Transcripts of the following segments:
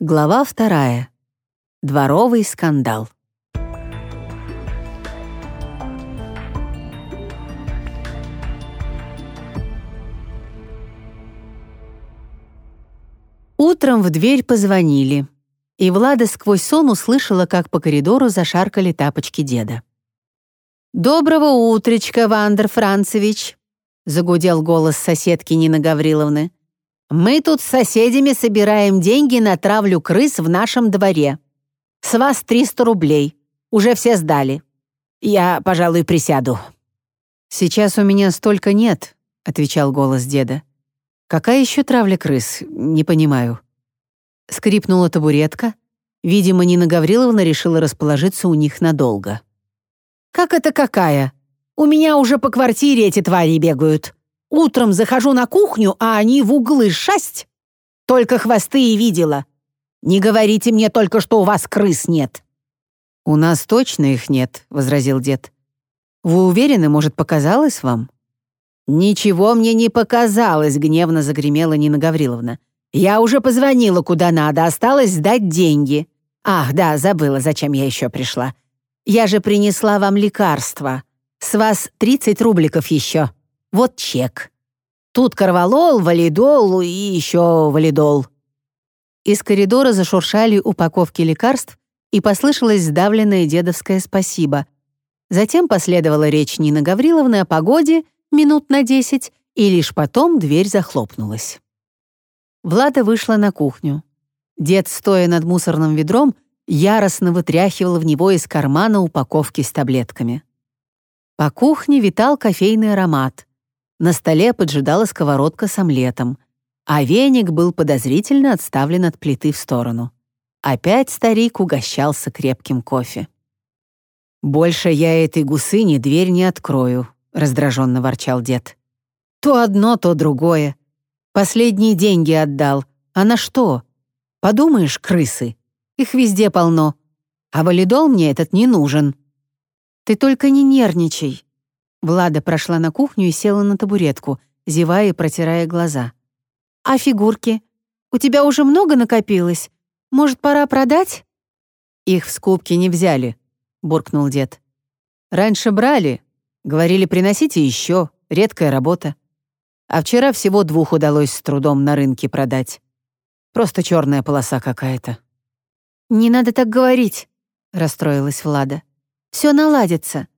Глава вторая. Дворовый скандал. Утром в дверь позвонили, и Влада сквозь сон услышала, как по коридору зашаркали тапочки деда. «Доброго утречка, Вандер Францевич!» — загудел голос соседки Нины Гавриловны. Мы тут с соседями собираем деньги на травлю крыс в нашем дворе. С вас 300 рублей. Уже все сдали. Я, пожалуй, присяду». «Сейчас у меня столько нет», — отвечал голос деда. «Какая еще травля крыс? Не понимаю». Скрипнула табуретка. Видимо, Нина Гавриловна решила расположиться у них надолго. «Как это какая? У меня уже по квартире эти твари бегают. Утром захожу на кухню, а они в углы шасть. Только хвосты и видела. Не говорите мне только, что у вас крыс нет». «У нас точно их нет», — возразил дед. «Вы уверены, может, показалось вам?» «Ничего мне не показалось», — гневно загремела Нина Гавриловна. «Я уже позвонила куда надо, осталось сдать деньги. Ах, да, забыла, зачем я еще пришла. Я же принесла вам лекарства. С вас 30 рубликов еще». Вот чек. Тут корвалол, валидол и еще валидол». Из коридора зашуршали упаковки лекарств, и послышалось сдавленное дедовское «спасибо». Затем последовала речь Нины Гавриловны о погоде минут на десять, и лишь потом дверь захлопнулась. Влада вышла на кухню. Дед, стоя над мусорным ведром, яростно вытряхивал в него из кармана упаковки с таблетками. По кухне витал кофейный аромат. На столе поджидала сковородка с омлетом, а веник был подозрительно отставлен от плиты в сторону. Опять старик угощался крепким кофе. «Больше я этой гусыне дверь не открою», — раздраженно ворчал дед. «То одно, то другое. Последние деньги отдал. А на что? Подумаешь, крысы. Их везде полно. А валидол мне этот не нужен». «Ты только не нервничай», Влада прошла на кухню и села на табуретку, зевая и протирая глаза. «А фигурки? У тебя уже много накопилось? Может, пора продать?» «Их в скупки не взяли», — буркнул дед. «Раньше брали. Говорили, приносите еще. Редкая работа. А вчера всего двух удалось с трудом на рынке продать. Просто черная полоса какая-то». «Не надо так говорить», — расстроилась Влада. «Все наладится.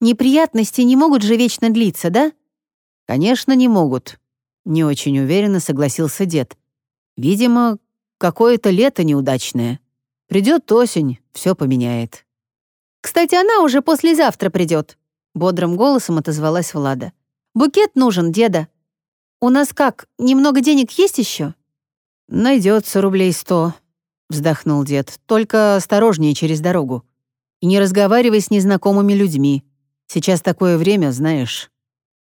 Неприятности не могут же вечно длиться, да?» «Конечно, не могут», — не очень уверенно согласился дед. «Видимо, какое-то лето неудачное. Придет осень, все поменяет». «Кстати, она уже послезавтра придет», — бодрым голосом отозвалась Влада. «Букет нужен, деда. У нас как, немного денег есть еще?» Найдется рублей сто», — вздохнул дед. «Только осторожнее через дорогу. И не разговаривай с незнакомыми людьми. Сейчас такое время, знаешь».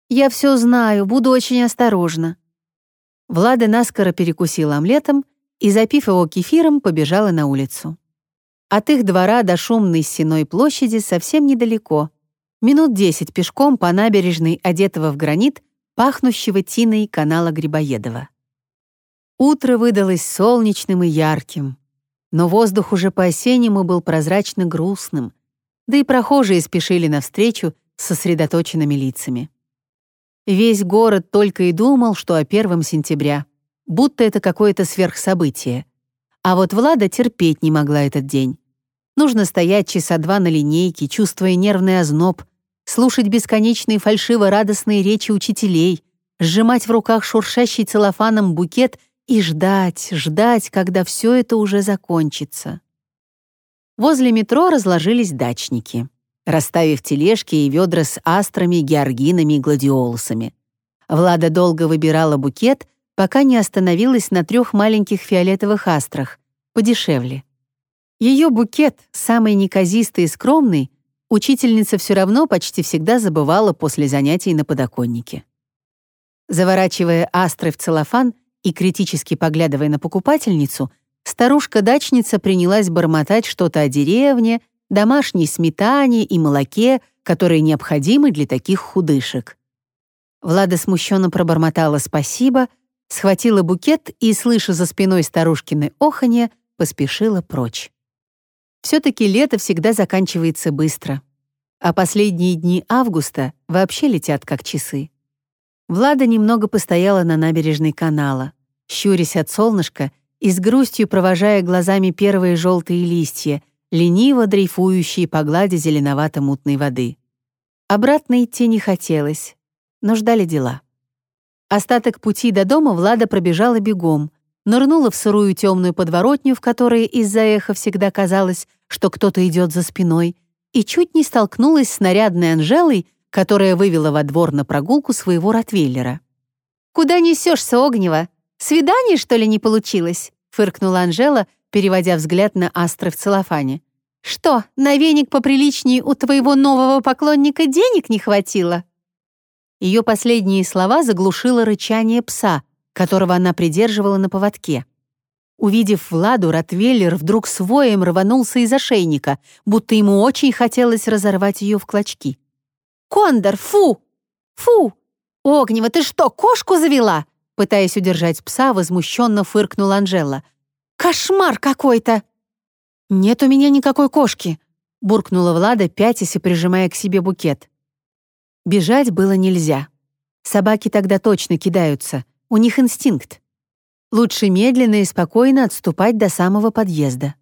«Я все знаю, буду очень осторожна». Влада наскоро перекусила омлетом и, запив его кефиром, побежала на улицу. От их двора до шумной стеной площади совсем недалеко. Минут десять пешком по набережной, одетого в гранит, пахнущего тиной канала Грибоедова. Утро выдалось солнечным и ярким, но воздух уже по-осеннему был прозрачно грустным — да и прохожие спешили навстречу с сосредоточенными лицами. Весь город только и думал, что о первом сентября, будто это какое-то сверхсобытие. А вот Влада терпеть не могла этот день. Нужно стоять часа два на линейке, чувствуя нервный озноб, слушать бесконечные фальшиво-радостные речи учителей, сжимать в руках шуршащий целлофаном букет и ждать, ждать, когда все это уже закончится. Возле метро разложились дачники, расставив тележки и ведра с астрами, георгинами и гладиолусами. Влада долго выбирала букет, пока не остановилась на трех маленьких фиолетовых астрах, подешевле. Ее букет, самый неказистый и скромный, учительница все равно почти всегда забывала после занятий на подоконнике. Заворачивая астры в целлофан и критически поглядывая на покупательницу — Старушка-дачница принялась бормотать что-то о деревне, домашней сметане и молоке, которые необходимы для таких худышек. Влада смущенно пробормотала «спасибо», схватила букет и, слыша за спиной старушкины оханье, поспешила прочь. Все-таки лето всегда заканчивается быстро, а последние дни августа вообще летят как часы. Влада немного постояла на набережной канала, щурясь от солнышка и с грустью провожая глазами первые желтые листья, лениво дрейфующие по глади зеленовато-мутной воды. Обратно идти не хотелось, но ждали дела. Остаток пути до дома Влада пробежала бегом, нырнула в сырую темную подворотню, в которой из-за эха всегда казалось, что кто-то идет за спиной, и чуть не столкнулась с нарядной Анжелой, которая вывела во двор на прогулку своего ротвейлера. «Куда несешься, Огнева? Свидание, что ли, не получилось?» — фыркнула Анжела, переводя взгляд на астры в целлофане. «Что, на веник поприличнее у твоего нового поклонника денег не хватило?» Ее последние слова заглушило рычание пса, которого она придерживала на поводке. Увидев Владу, Ротвейлер вдруг своим рванулся из ошейника, будто ему очень хотелось разорвать ее в клочки. «Кондор, фу! Фу! Огнева, ты что, кошку завела?» Пытаясь удержать пса, возмущенно фыркнула Анжела. «Кошмар какой-то!» «Нет у меня никакой кошки», — буркнула Влада, пятясь и прижимая к себе букет. Бежать было нельзя. Собаки тогда точно кидаются, у них инстинкт. Лучше медленно и спокойно отступать до самого подъезда.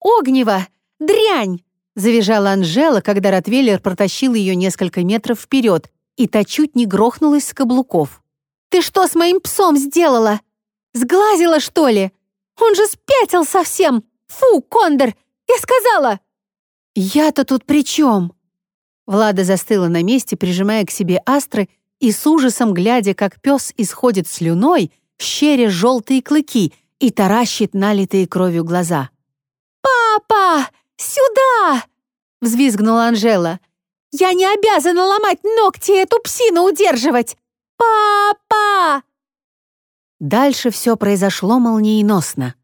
«Огнева! Дрянь!» — завизжала Анжела, когда Ротвейлер протащил ее несколько метров вперед, и та чуть не грохнулась с каблуков. «Ты что с моим псом сделала? Сглазила, что ли? Он же спятил совсем! Фу, Кондор! Я сказала!» «Я-то тут при чем?» Влада застыла на месте, прижимая к себе астры и с ужасом глядя, как пес исходит слюной, щеря желтые клыки и таращит налитые кровью глаза. «Папа, сюда!» — взвизгнула Анжела. «Я не обязана ломать ногти и эту псину удерживать! Папа!» Дальше все произошло молниеносно.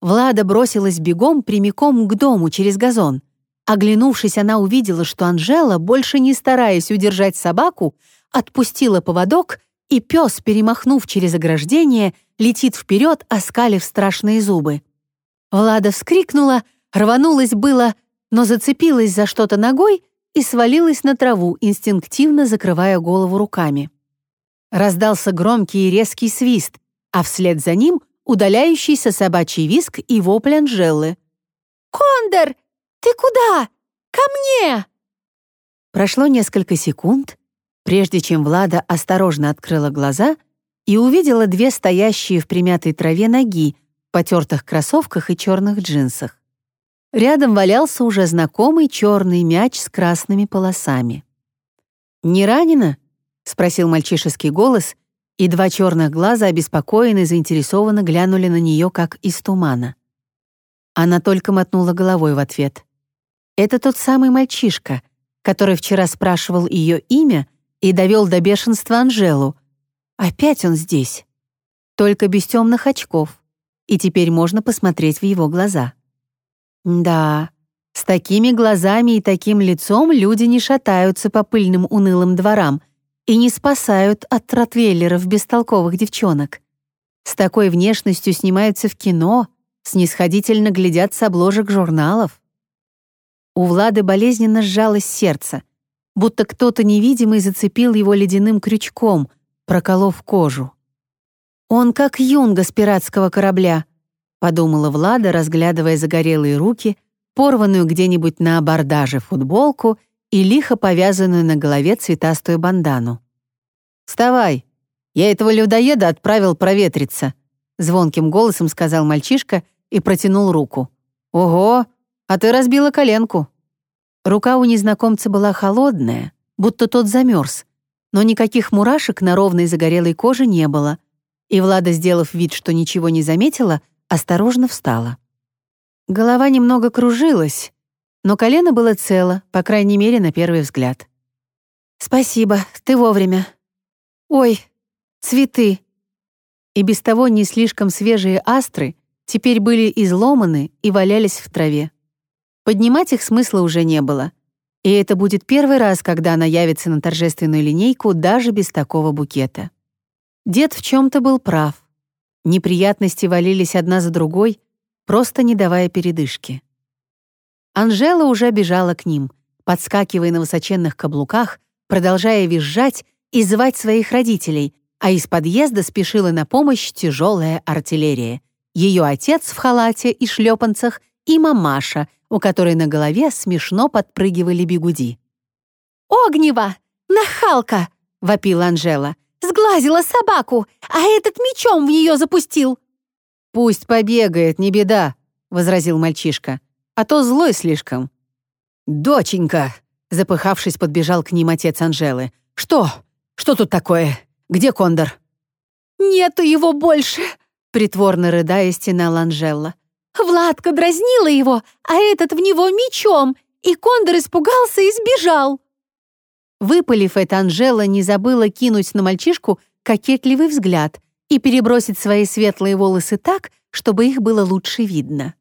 Влада бросилась бегом прямиком к дому через газон. Оглянувшись, она увидела, что Анжела, больше не стараясь удержать собаку, отпустила поводок, и пес, перемахнув через ограждение, летит вперед, оскалив страшные зубы. Влада вскрикнула, рванулась было, но зацепилась за что-то ногой и свалилась на траву, инстинктивно закрывая голову руками. Раздался громкий и резкий свист, а вслед за ним удаляющийся собачий виск и вопль Анжелы. «Кондор! «Ты куда? Ко мне!» Прошло несколько секунд, прежде чем Влада осторожно открыла глаза и увидела две стоящие в примятой траве ноги в потертых кроссовках и черных джинсах. Рядом валялся уже знакомый черный мяч с красными полосами. «Не ранена?» — спросил мальчишеский голос, и два черных глаза обеспокоенно и заинтересованно глянули на нее, как из тумана. Она только мотнула головой в ответ. Это тот самый мальчишка, который вчера спрашивал ее имя и довел до бешенства Анжелу. Опять он здесь. Только без темных очков. И теперь можно посмотреть в его глаза. Да, с такими глазами и таким лицом люди не шатаются по пыльным унылым дворам и не спасают от ротвейлеров бестолковых девчонок. С такой внешностью снимаются в кино, снисходительно глядят с обложек журналов. У Влады болезненно сжалось сердце, будто кто-то невидимый зацепил его ледяным крючком, проколов кожу. «Он как юнга с пиратского корабля», — подумала Влада, разглядывая загорелые руки, порванную где-нибудь на абордаже футболку и лихо повязанную на голове цветастую бандану. «Вставай! Я этого людоеда отправил проветриться», — звонким голосом сказал мальчишка и протянул руку. «Ого! А ты разбила коленку». Рука у незнакомца была холодная, будто тот замерз, но никаких мурашек на ровной загорелой коже не было, и Влада, сделав вид, что ничего не заметила, осторожно встала. Голова немного кружилась, но колено было цело, по крайней мере, на первый взгляд. «Спасибо, ты вовремя. Ой, цветы!» И без того не слишком свежие астры теперь были изломаны и валялись в траве. Поднимать их смысла уже не было. И это будет первый раз, когда она явится на торжественную линейку даже без такого букета. Дед в чем-то был прав. Неприятности валились одна за другой, просто не давая передышки. Анжела уже бежала к ним, подскакивая на высоченных каблуках, продолжая визжать и звать своих родителей, а из подъезда спешила на помощь тяжелая артиллерия. Ее отец в халате и шлепанцах и мамаша, у которой на голове смешно подпрыгивали бегуди. «Огнева! Нахалка!» — вопила Анжела. «Сглазила собаку, а этот мечом в нее запустил!» «Пусть побегает, не беда», — возразил мальчишка. «А то злой слишком». «Доченька!» — запыхавшись, подбежал к ним отец Анжелы. «Что? Что тут такое? Где Кондор?» «Нету его больше!» — притворно рыдая стенала Анжела. «Владка дразнила его, а этот в него мечом, и Кондор испугался и сбежал!» Выпалив это, Анжела не забыла кинуть на мальчишку кокетливый взгляд и перебросить свои светлые волосы так, чтобы их было лучше видно.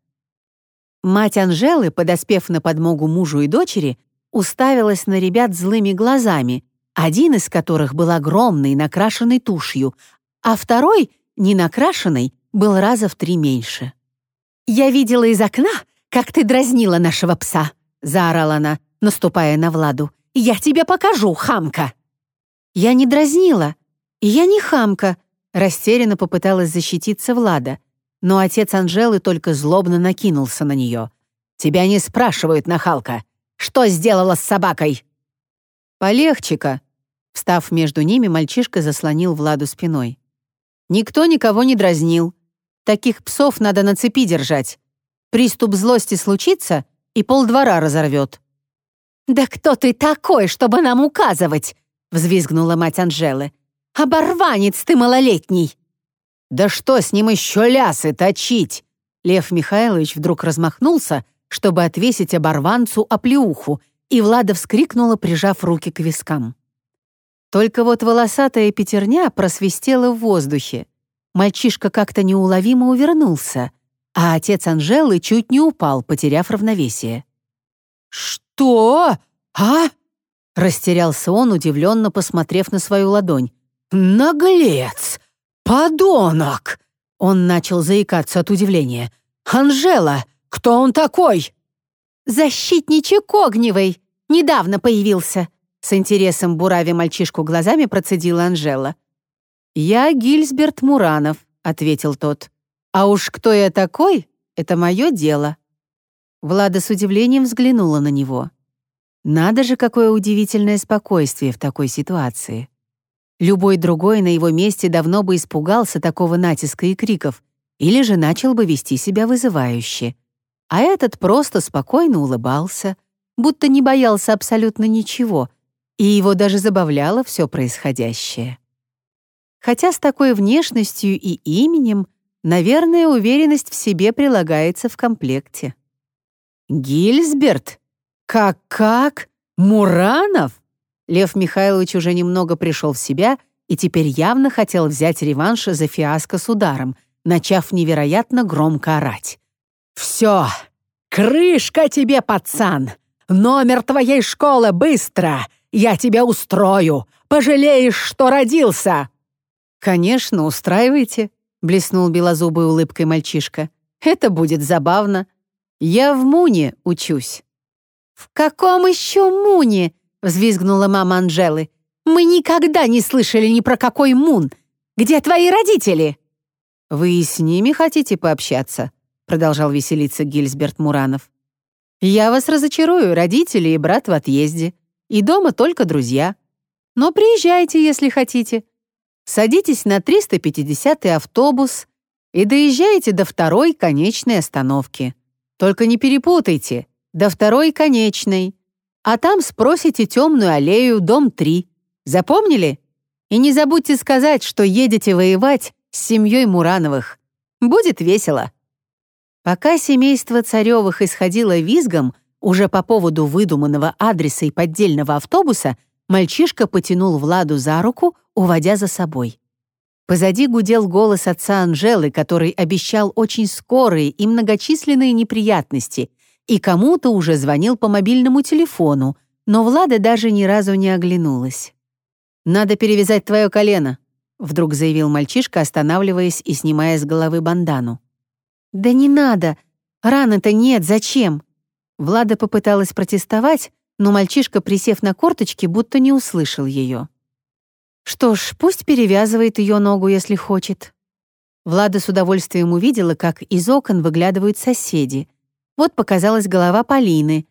Мать Анжелы, подоспев на подмогу мужу и дочери, уставилась на ребят злыми глазами, один из которых был огромный, накрашенный тушью, а второй, не накрашенный, был раза в три меньше. «Я видела из окна, как ты дразнила нашего пса», — заорала она, наступая на Владу. «Я тебе покажу, хамка!» «Я не дразнила, я не хамка», — растерянно попыталась защититься Влада, но отец Анжелы только злобно накинулся на нее. «Тебя не спрашивают, нахалка. Что сделала с собакой?» «Полегче-ка», — встав между ними, мальчишка заслонил Владу спиной. «Никто никого не дразнил. Таких псов надо на цепи держать. Приступ злости случится, и полдвора разорвет. «Да кто ты такой, чтобы нам указывать?» — взвизгнула мать Анжелы. «Оборванец ты малолетний!» «Да что с ним еще лясы точить?» Лев Михайлович вдруг размахнулся, чтобы отвесить оборванцу оплеуху, и Влада вскрикнула, прижав руки к вискам. Только вот волосатая пятерня просвистела в воздухе. Мальчишка как-то неуловимо увернулся, а отец Анжелы чуть не упал, потеряв равновесие. «Что? А?» Растерялся он, удивленно посмотрев на свою ладонь. «Наглец! Подонок!» Он начал заикаться от удивления. «Анжела, кто он такой?» «Защитничек Огневый! Недавно появился!» С интересом бурави мальчишку глазами процедила Анжела. «Я Гильсберт Муранов», — ответил тот. «А уж кто я такой, это мое дело». Влада с удивлением взглянула на него. Надо же, какое удивительное спокойствие в такой ситуации. Любой другой на его месте давно бы испугался такого натиска и криков или же начал бы вести себя вызывающе. А этот просто спокойно улыбался, будто не боялся абсолютно ничего, и его даже забавляло все происходящее. Хотя с такой внешностью и именем, наверное, уверенность в себе прилагается в комплекте. «Гильсберт? Как-как? Муранов?» Лев Михайлович уже немного пришел в себя и теперь явно хотел взять реванш за фиаско с ударом, начав невероятно громко орать. «Все! Крышка тебе, пацан! Номер твоей школы быстро! Я тебя устрою! Пожалеешь, что родился!» «Конечно, устраивайте», — блеснул белозубой улыбкой мальчишка. «Это будет забавно. Я в Муне учусь». «В каком еще Муне?» — взвизгнула мама Анжелы. «Мы никогда не слышали ни про какой Мун. Где твои родители?» «Вы с ними хотите пообщаться?» — продолжал веселиться Гильсберт Муранов. «Я вас разочарую, родители и брат в отъезде. И дома только друзья. Но приезжайте, если хотите. Садитесь на 350-й автобус и доезжаете до второй конечной остановки. Только не перепутайте, до второй конечной. А там спросите темную аллею, дом 3. Запомнили? И не забудьте сказать, что едете воевать с семьей Мурановых. Будет весело. Пока семейство Царевых исходило визгом уже по поводу выдуманного адреса и поддельного автобуса, мальчишка потянул Владу за руку, уводя за собой. Позади гудел голос отца Анжелы, который обещал очень скорые и многочисленные неприятности, и кому-то уже звонил по мобильному телефону, но Влада даже ни разу не оглянулась. «Надо перевязать твое колено», — вдруг заявил мальчишка, останавливаясь и снимая с головы бандану. «Да не надо! Раны-то нет, зачем?» Влада попыталась протестовать, но мальчишка, присев на корточки, будто не услышал ее. Что ж, пусть перевязывает ее ногу, если хочет. Влада с удовольствием увидела, как из окон выглядывают соседи. Вот показалась голова Полины,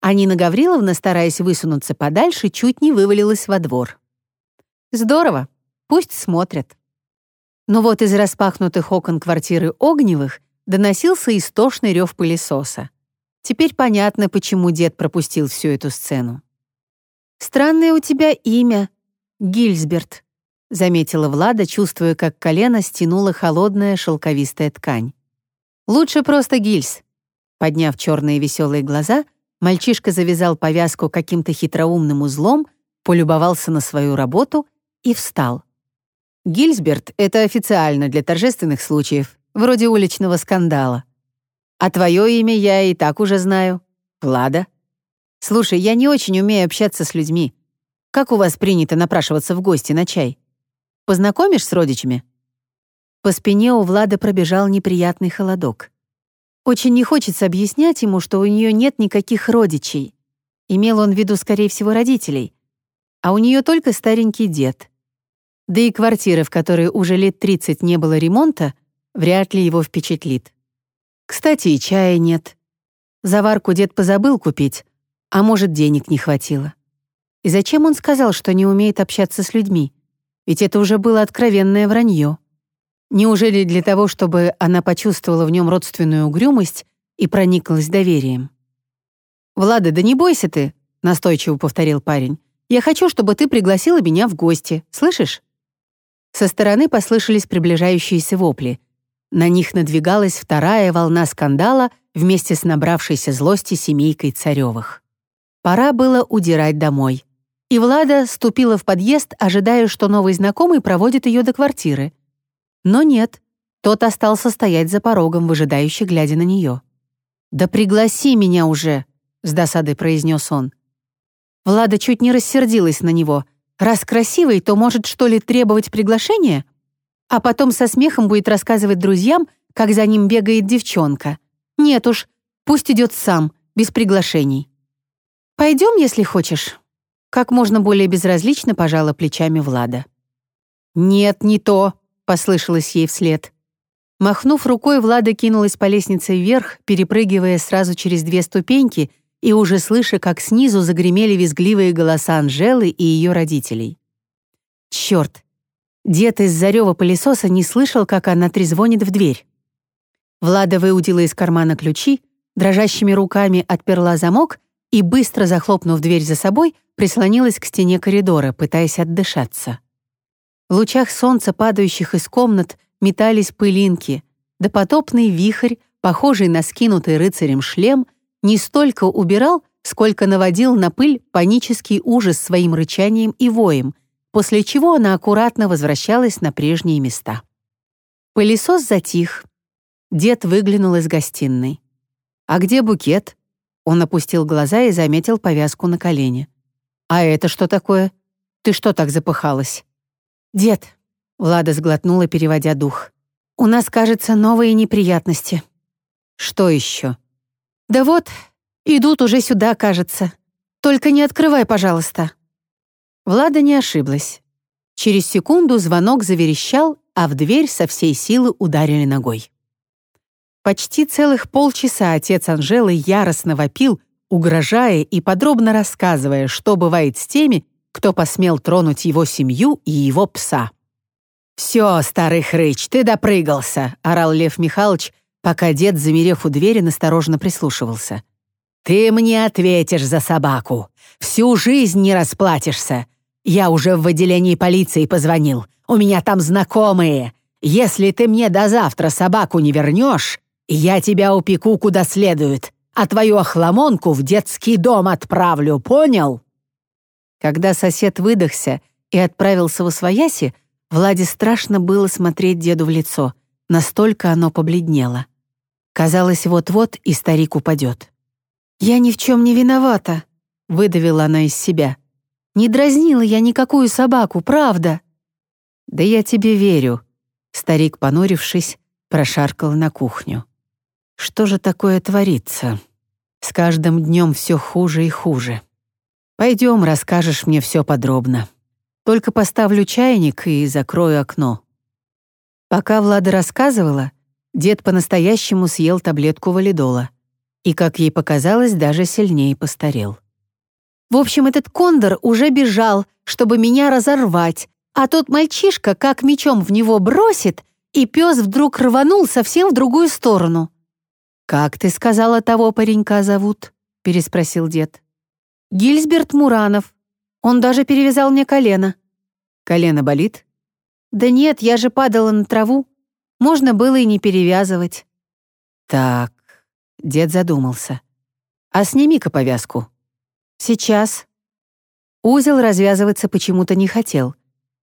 а Гавриловна, стараясь высунуться подальше, чуть не вывалилась во двор. Здорово, пусть смотрят. Но вот из распахнутых окон квартиры Огневых доносился истошный рев пылесоса. Теперь понятно, почему дед пропустил всю эту сцену. «Странное у тебя имя, Гильсберт», — заметила Влада, чувствуя, как колено стянула холодная шелковистая ткань. «Лучше просто Гильс». Подняв черные веселые глаза, мальчишка завязал повязку каким-то хитроумным узлом, полюбовался на свою работу и встал. «Гильсберт — это официально для торжественных случаев, вроде уличного скандала. А твое имя я и так уже знаю. Влада. Слушай, я не очень умею общаться с людьми. Как у вас принято напрашиваться в гости на чай? Познакомишь с родичами?» По спине у Влады пробежал неприятный холодок. Очень не хочется объяснять ему, что у нее нет никаких родичей. Имел он в виду, скорее всего, родителей. А у нее только старенький дед. Да и квартира, в которой уже лет 30 не было ремонта, вряд ли его впечатлит. Кстати, и чая нет. Заварку дед позабыл купить, а может, денег не хватило. И зачем он сказал, что не умеет общаться с людьми? Ведь это уже было откровенное вранье. Неужели для того, чтобы она почувствовала в нем родственную угрюмость и прониклась доверием? «Влада, да не бойся ты», — настойчиво повторил парень. «Я хочу, чтобы ты пригласила меня в гости, слышишь?» Со стороны послышались приближающиеся вопли — на них надвигалась вторая волна скандала вместе с набравшейся злости семейкой Царевых. Пора было удирать домой. И Влада ступила в подъезд, ожидая, что новый знакомый проводит ее до квартиры. Но нет, тот остался стоять за порогом, выжидающий, глядя на нее. «Да пригласи меня уже!» — с досадой произнес он. Влада чуть не рассердилась на него. «Раз красивый, то может, что ли, требовать приглашения?» а потом со смехом будет рассказывать друзьям, как за ним бегает девчонка. Нет уж, пусть идет сам, без приглашений. «Пойдем, если хочешь». Как можно более безразлично пожала плечами Влада. «Нет, не то», — послышалось ей вслед. Махнув рукой, Влада кинулась по лестнице вверх, перепрыгивая сразу через две ступеньки и уже слыша, как снизу загремели визгливые голоса Анжелы и ее родителей. Черт, Дед из зарева пылесоса не слышал, как она трезвонит в дверь. Влада выудила из кармана ключи, дрожащими руками отперла замок и, быстро захлопнув дверь за собой, прислонилась к стене коридора, пытаясь отдышаться. В лучах солнца, падающих из комнат, метались пылинки, допотопный вихрь, похожий на скинутый рыцарем шлем, не столько убирал, сколько наводил на пыль панический ужас своим рычанием и воем, после чего она аккуратно возвращалась на прежние места. Пылесос затих. Дед выглянул из гостиной. «А где букет?» Он опустил глаза и заметил повязку на колене. «А это что такое? Ты что так запыхалась?» «Дед», — Влада сглотнула, переводя дух, «у нас, кажется, новые неприятности». «Что еще?» «Да вот, идут уже сюда, кажется. Только не открывай, пожалуйста». Влада не ошиблась. Через секунду звонок заверещал, а в дверь со всей силы ударили ногой. Почти целых полчаса отец Анжелы яростно вопил, угрожая и подробно рассказывая, что бывает с теми, кто посмел тронуть его семью и его пса. «Все, старый хрыч, ты допрыгался», — орал Лев Михайлович, пока дед, замерев у двери, настороженно прислушивался. «Ты мне ответишь за собаку. Всю жизнь не расплатишься. Я уже в отделении полиции позвонил. У меня там знакомые. Если ты мне до завтра собаку не вернешь, я тебя упеку куда следует, а твою охламонку в детский дом отправлю, понял?» Когда сосед выдохся и отправился в освояси, Владе страшно было смотреть деду в лицо, настолько оно побледнело. Казалось, вот-вот и старик упадет. «Я ни в чем не виновата», — выдавила она из себя. «Не дразнила я никакую собаку, правда». «Да я тебе верю», — старик, понурившись, прошаркал на кухню. Что же такое творится? С каждым днем все хуже и хуже. Пойдем, расскажешь мне все подробно. Только поставлю чайник и закрою окно. Пока Влада рассказывала, дед по-настоящему съел таблетку валидола и, как ей показалось, даже сильнее постарел. В общем, этот кондор уже бежал, чтобы меня разорвать, а тот мальчишка как мечом в него бросит, и пес вдруг рванул совсем в другую сторону. «Как ты сказала, того паренька зовут?» — переспросил дед. Гильсберт Муранов. Он даже перевязал мне колено. Колено болит? Да нет, я же падала на траву. Можно было и не перевязывать. Так, дед задумался. А сними-ка повязку. Сейчас. Узел развязываться почему-то не хотел.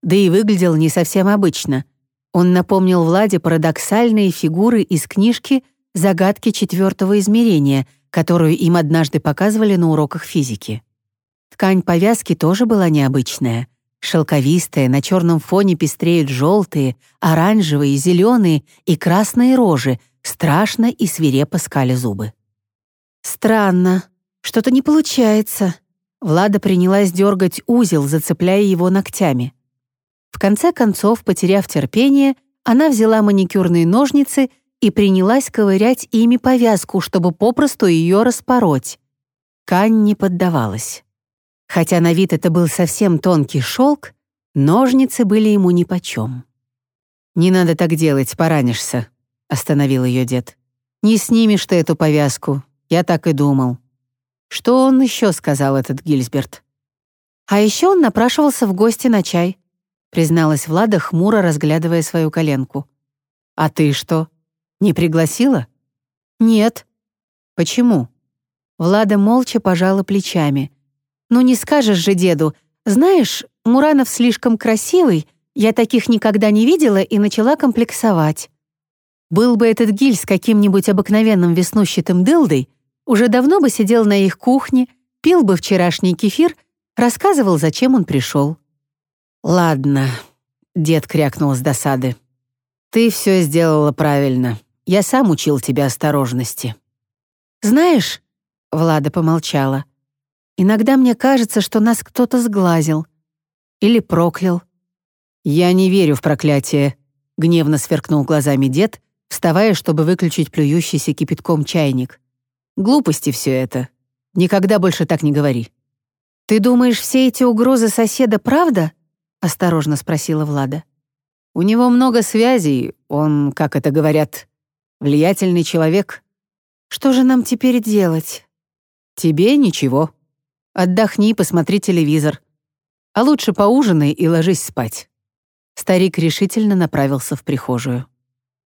Да и выглядел не совсем обычно. Он напомнил Владе парадоксальные фигуры из книжки «Загадки четвертого измерения», которую им однажды показывали на уроках физики. Ткань повязки тоже была необычная. Шелковистая, на черном фоне пестреют желтые, оранжевые, зеленые и красные рожи, страшно и свирепо скали зубы. «Странно. Что-то не получается». Влада принялась дергать узел, зацепляя его ногтями. В конце концов, потеряв терпение, она взяла маникюрные ножницы и принялась ковырять ими повязку, чтобы попросту ее распороть. Ткань не поддавалась. Хотя на вид это был совсем тонкий шелк, ножницы были ему нипочем. «Не надо так делать, поранишься», — остановил ее дед. «Не снимешь ты эту повязку, я так и думал». «Что он еще сказал, этот Гильсберт?» «А еще он напрашивался в гости на чай», — призналась Влада, хмуро разглядывая свою коленку. «А ты что?» Не пригласила? Нет. Почему? Влада молча пожала плечами. Ну не скажешь же деду. Знаешь, Муранов слишком красивый, я таких никогда не видела и начала комплексовать. Был бы этот гиль с каким-нибудь обыкновенным веснущатым дылдой, уже давно бы сидел на их кухне, пил бы вчерашний кефир, рассказывал, зачем он пришел. «Ладно», — дед крякнул с досады. «Ты все сделала правильно. Я сам учил тебя осторожности». «Знаешь...» — Влада помолчала. «Иногда мне кажется, что нас кто-то сглазил. Или проклял». «Я не верю в проклятие», — гневно сверкнул глазами дед, вставая, чтобы выключить плюющийся кипятком чайник. «Глупости все это. Никогда больше так не говори». «Ты думаешь, все эти угрозы соседа правда?» — осторожно спросила Влада. «У него много связей, он, как это говорят, Влиятельный человек. Что же нам теперь делать? Тебе ничего. Отдохни, посмотри телевизор. А лучше поужинай и ложись спать. Старик решительно направился в прихожую.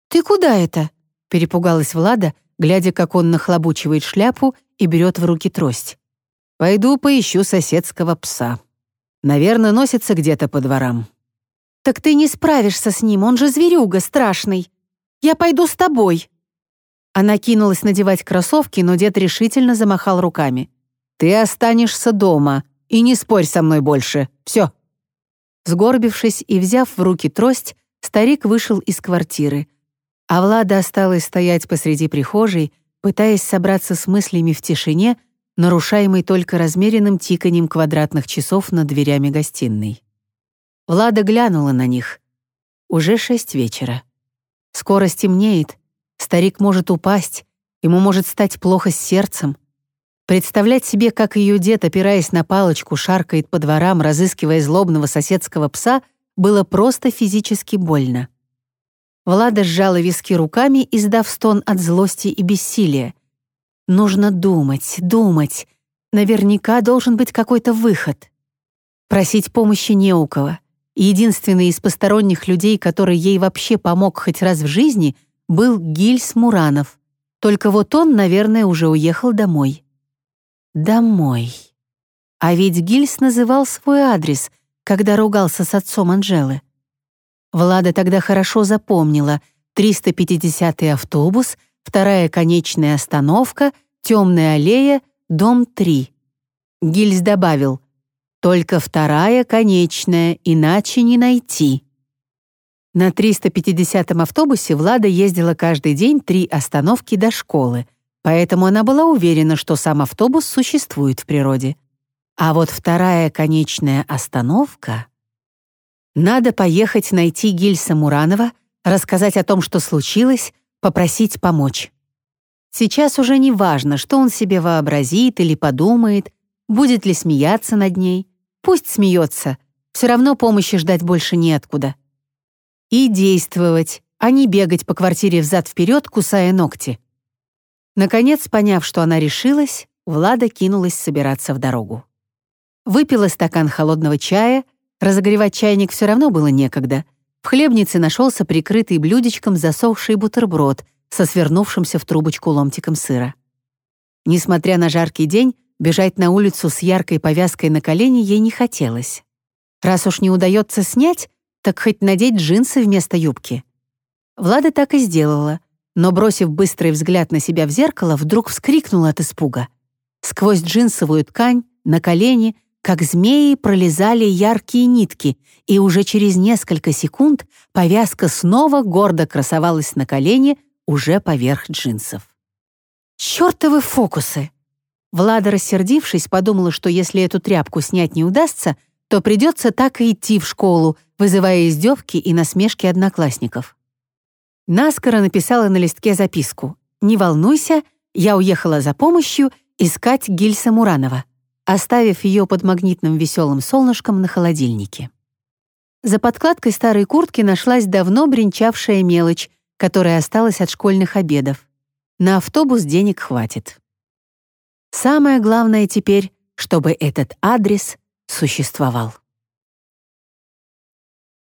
«Ты куда это?» — перепугалась Влада, глядя, как он нахлобучивает шляпу и берет в руки трость. «Пойду поищу соседского пса. Наверное, носится где-то по дворам». «Так ты не справишься с ним, он же зверюга страшный. Я пойду с тобой». Она кинулась надевать кроссовки, но дед решительно замахал руками. «Ты останешься дома, и не спорь со мной больше. Все». Сгорбившись и взяв в руки трость, старик вышел из квартиры, а Влада осталась стоять посреди прихожей, пытаясь собраться с мыслями в тишине, нарушаемой только размеренным тиканьем квадратных часов над дверями гостиной. Влада глянула на них. Уже шесть вечера. Скоро стемнеет, старик может упасть, ему может стать плохо с сердцем. Представлять себе, как ее дед, опираясь на палочку, шаркает по дворам, разыскивая злобного соседского пса, было просто физически больно. Влада сжала виски руками, издав стон от злости и бессилия. Нужно думать, думать. Наверняка должен быть какой-то выход. Просить помощи не у кого. Единственный из посторонних людей, который ей вообще помог хоть раз в жизни, был Гильс Муранов. Только вот он, наверное, уже уехал домой. Домой. А ведь Гильс называл свой адрес, когда ругался с отцом Анжелы. Влада тогда хорошо запомнила 350-й автобус, вторая конечная остановка, темная аллея, дом 3. Гильс добавил только вторая конечная, иначе не найти. На 350-м автобусе Влада ездила каждый день три остановки до школы, поэтому она была уверена, что сам автобус существует в природе. А вот вторая конечная остановка... Надо поехать найти Гильса Муранова, рассказать о том, что случилось, попросить помочь. Сейчас уже не важно, что он себе вообразит или подумает, будет ли смеяться над ней. Пусть смеется, все равно помощи ждать больше неоткуда. И действовать, а не бегать по квартире взад-вперед, кусая ногти. Наконец, поняв, что она решилась, Влада кинулась собираться в дорогу. Выпила стакан холодного чая, разогревать чайник все равно было некогда. В хлебнице нашелся прикрытый блюдечком засохший бутерброд со свернувшимся в трубочку ломтиком сыра. Несмотря на жаркий день, бежать на улицу с яркой повязкой на колени ей не хотелось. Раз уж не удается снять, так хоть надеть джинсы вместо юбки. Влада так и сделала, но, бросив быстрый взгляд на себя в зеркало, вдруг вскрикнула от испуга. Сквозь джинсовую ткань, на колени, как змеи, пролезали яркие нитки, и уже через несколько секунд повязка снова гордо красовалась на колене уже поверх джинсов. «Чёртовы фокусы!» Влада, рассердившись, подумала, что если эту тряпку снять не удастся, то придется так и идти в школу, вызывая издевки и насмешки одноклассников. Наскоро написала на листке записку «Не волнуйся, я уехала за помощью искать Гильса Муранова», оставив ее под магнитным веселым солнышком на холодильнике. За подкладкой старой куртки нашлась давно бренчавшая мелочь, которая осталась от школьных обедов. На автобус денег хватит. Самое главное теперь, чтобы этот адрес существовал.